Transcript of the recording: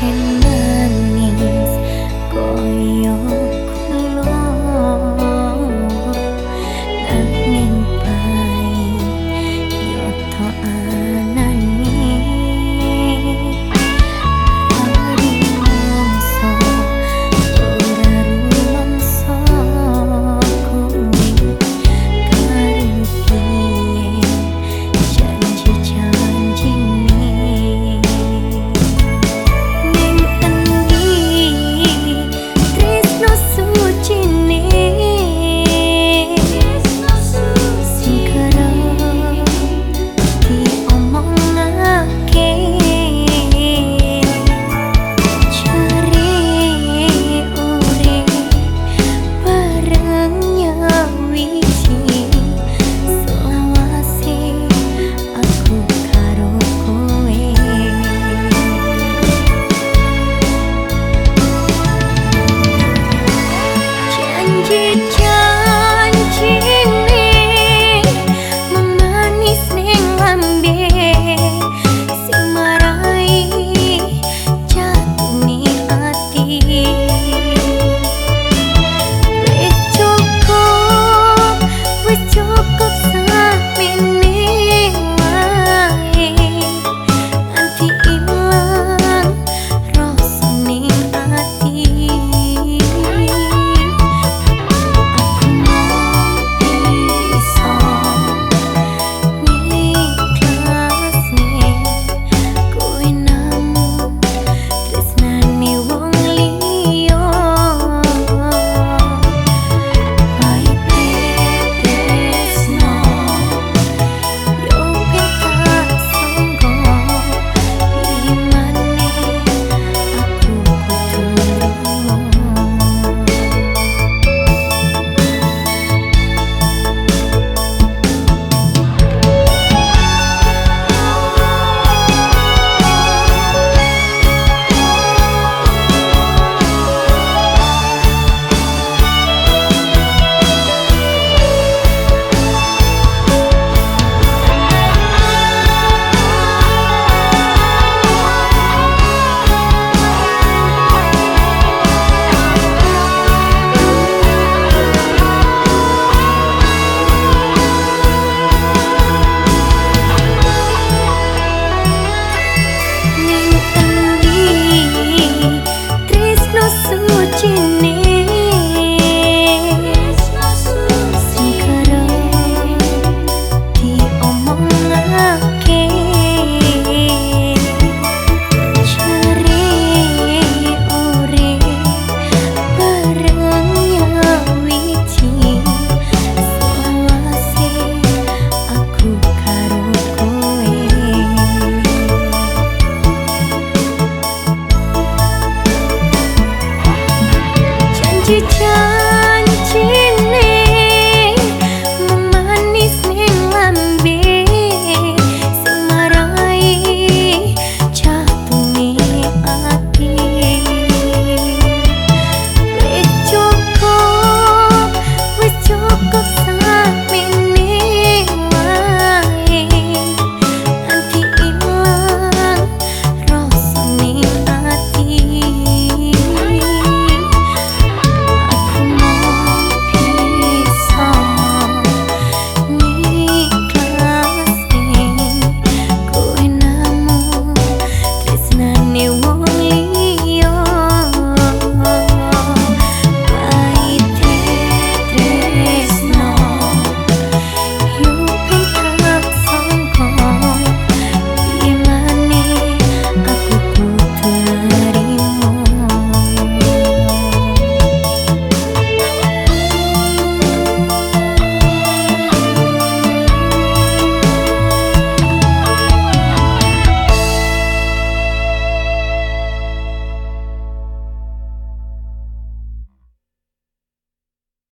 watching